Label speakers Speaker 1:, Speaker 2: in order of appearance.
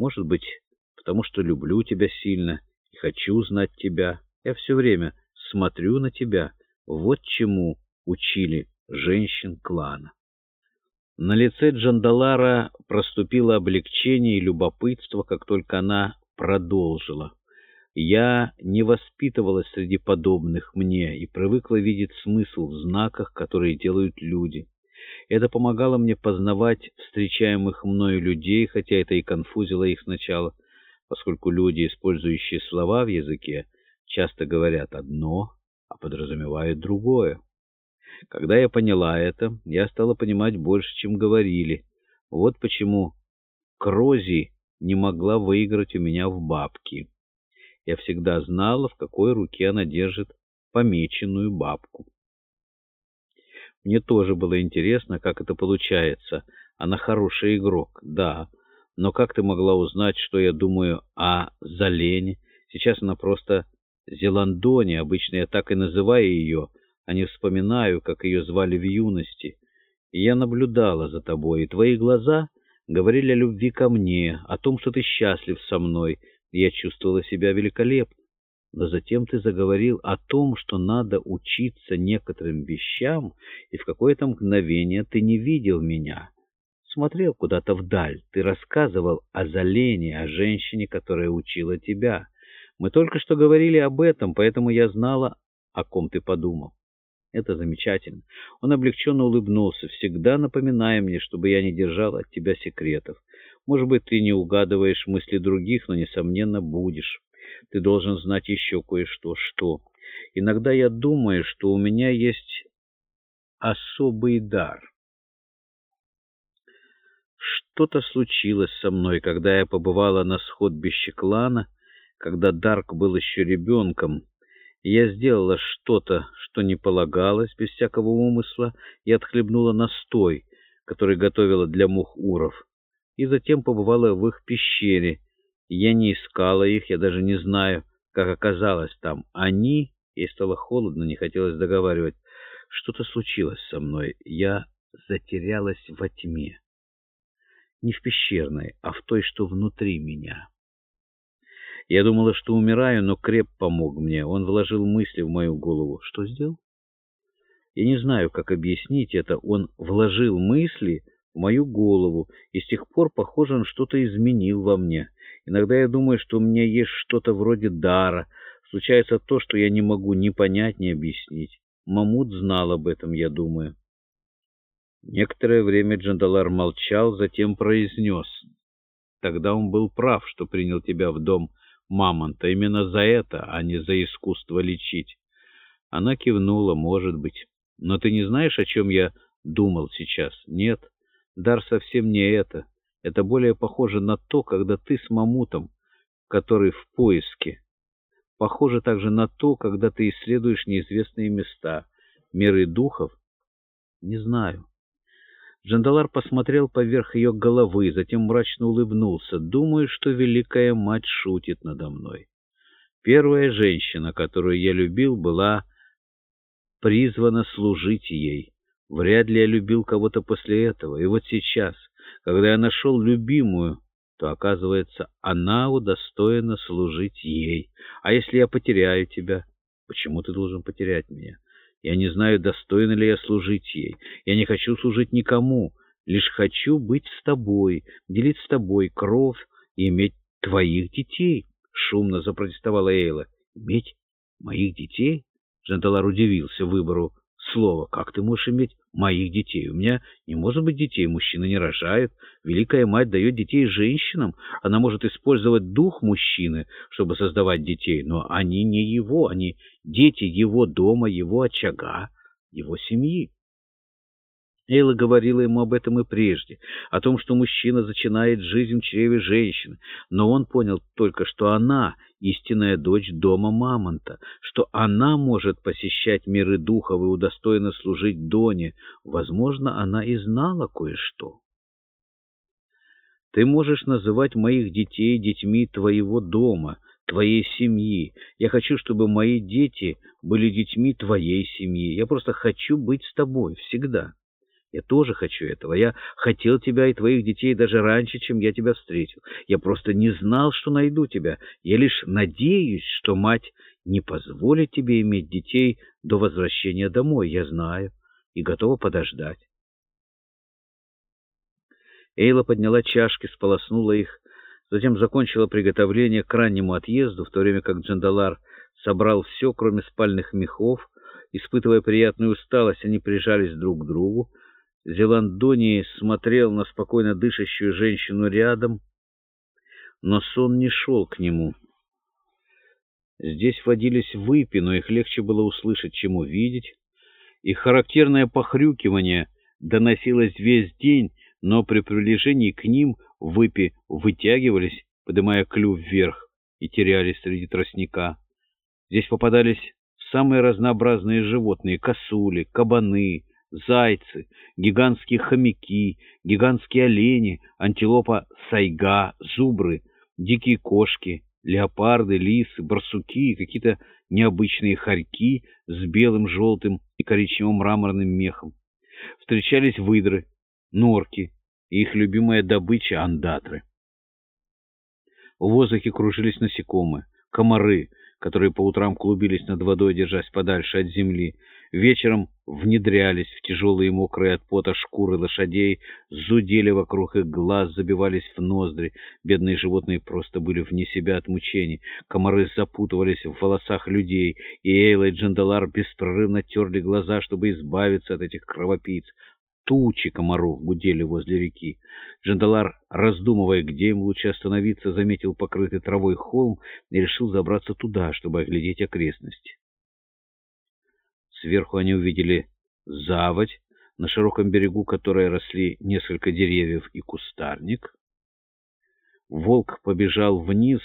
Speaker 1: Может быть, потому что люблю тебя сильно и хочу знать тебя. Я все время смотрю на тебя. Вот чему учили женщин клана. На лице Джандалара проступило облегчение и любопытство, как только она продолжила. Я не воспитывалась среди подобных мне и привыкла видеть смысл в знаках, которые делают люди. Это помогало мне познавать встречаемых мною людей, хотя это и конфузило их сначала, поскольку люди, использующие слова в языке, часто говорят одно, а подразумевают другое. Когда я поняла это, я стала понимать больше, чем говорили. Вот почему Крози не могла выиграть у меня в бабки. Я всегда знала, в какой руке она держит помеченную бабку. Мне тоже было интересно, как это получается. Она хороший игрок, да. Но как ты могла узнать, что я думаю о Залене? Сейчас она просто Зеландони, обычно я так и называю ее, а не вспоминаю, как ее звали в юности. И я наблюдала за тобой, и твои глаза говорили о любви ко мне, о том, что ты счастлив со мной, я чувствовала себя великолепно. Но затем ты заговорил о том, что надо учиться некоторым вещам, и в какое-то мгновение ты не видел меня. Смотрел куда-то вдаль. Ты рассказывал о Залене, о женщине, которая учила тебя. Мы только что говорили об этом, поэтому я знала, о ком ты подумал. Это замечательно. Он облегченно улыбнулся, всегда напоминая мне, чтобы я не держал от тебя секретов. Может быть, ты не угадываешь мысли других, но, несомненно, будешь ты должен знать еще кое-что. Что? Иногда я думаю, что у меня есть особый дар. Что-то случилось со мной, когда я побывала на сходбище клана, когда Дарк был еще ребенком. Я сделала что-то, что не полагалось, без всякого умысла, и отхлебнула настой, который готовила для мух уров, и затем побывала в их пещере, я не искала их, я даже не знаю, как оказалось там. Они... Ей стало холодно, не хотелось договаривать. Что-то случилось со мной. Я затерялась во тьме. Не в пещерной, а в той, что внутри меня. Я думала, что умираю, но Креп помог мне. Он вложил мысли в мою голову. Что сделал? Я не знаю, как объяснить это. Он вложил мысли в мою голову, и с тех пор, похоже, он что-то изменил во мне. Иногда я думаю, что у меня есть что-то вроде дара. Случается то, что я не могу ни понять, ни объяснить. Мамут знал об этом, я думаю. Некоторое время Джандалар молчал, затем произнес. Тогда он был прав, что принял тебя в дом Мамонта. Именно за это, а не за искусство лечить. Она кивнула, может быть. Но ты не знаешь, о чем я думал сейчас? Нет, дар совсем не это. Это более похоже на то, когда ты с мамутом, который в поиске. Похоже также на то, когда ты исследуешь неизвестные места, миры духов. Не знаю. Джандалар посмотрел поверх ее головы, затем мрачно улыбнулся. Думаю, что Великая Мать шутит надо мной. Первая женщина, которую я любил, была призвана служить ей. Вряд ли я любил кого-то после этого. И вот сейчас... Когда я нашел любимую, то, оказывается, она удостоена служить ей. А если я потеряю тебя? Почему ты должен потерять меня? Я не знаю, достойна ли я служить ей. Я не хочу служить никому, лишь хочу быть с тобой, делить с тобой кровь и иметь твоих детей. Шумно запротестовала Эйла. Иметь моих детей? Жандалар удивился выбору слова. Как ты можешь иметь моих детей. У меня не может быть детей, мужчина не рожает. Великая мать дает детей женщинам. Она может использовать дух мужчины, чтобы создавать детей, но они не его, они дети его дома, его очага, его семьи. Эйла говорила ему об этом и прежде, о том, что мужчина начинает жизнь в чреве женщины, но он понял только, что она — истинная дочь дома Мамонта, что она может посещать миры духов и удостоена служить Доне. Возможно, она и знала кое-что. «Ты можешь называть моих детей детьми твоего дома», твоей семьи. Я хочу, чтобы мои дети были детьми твоей семьи. Я просто хочу быть с тобой всегда. Я тоже хочу этого. Я хотел тебя и твоих детей даже раньше, чем я тебя встретил. Я просто не знал, что найду тебя. Я лишь надеюсь, что мать не позволит тебе иметь детей до возвращения домой. Я знаю и готова подождать. Эйла подняла чашки, сполоснула их, затем закончила приготовление к раннему отъезду, в то время как Джандалар собрал все, кроме спальных мехов. Испытывая приятную усталость, они прижались друг к другу. Зеландоний смотрел на спокойно дышащую женщину рядом, но сон не шел к нему. Здесь водились выпи, но их легче было услышать, чем увидеть. Их характерное похрюкивание доносилось весь день, но при приближении к ним выпи вытягивались, поднимая клюв вверх, и терялись среди тростника. Здесь попадались самые разнообразные животные — косули, кабаны, зайцы, гигантские хомяки, гигантские олени, антилопа сайга, зубры, дикие кошки, леопарды, лисы, барсуки и какие-то необычные хорьки с белым, желтым и коричневым мраморным мехом. Встречались выдры, норки и их любимая добыча — андатры. В воздухе кружились насекомые, комары, которые по утрам клубились над водой, держась подальше от земли, вечером внедрялись в тяжелые мокрые от пота шкуры лошадей, зудели вокруг их глаз, забивались в ноздри. Бедные животные просто были вне себя от мучений. Комары запутывались в волосах людей, и Эйла и Джандалар беспрерывно терли глаза, чтобы избавиться от этих кровопийц. Тучи комаров гудели возле реки. Джандалар, раздумывая, где им лучше остановиться, заметил покрытый травой холм и решил забраться туда, чтобы оглядеть окрестности. Сверху они увидели заводь, на широком берегу которой росли несколько деревьев и кустарник. Волк побежал вниз,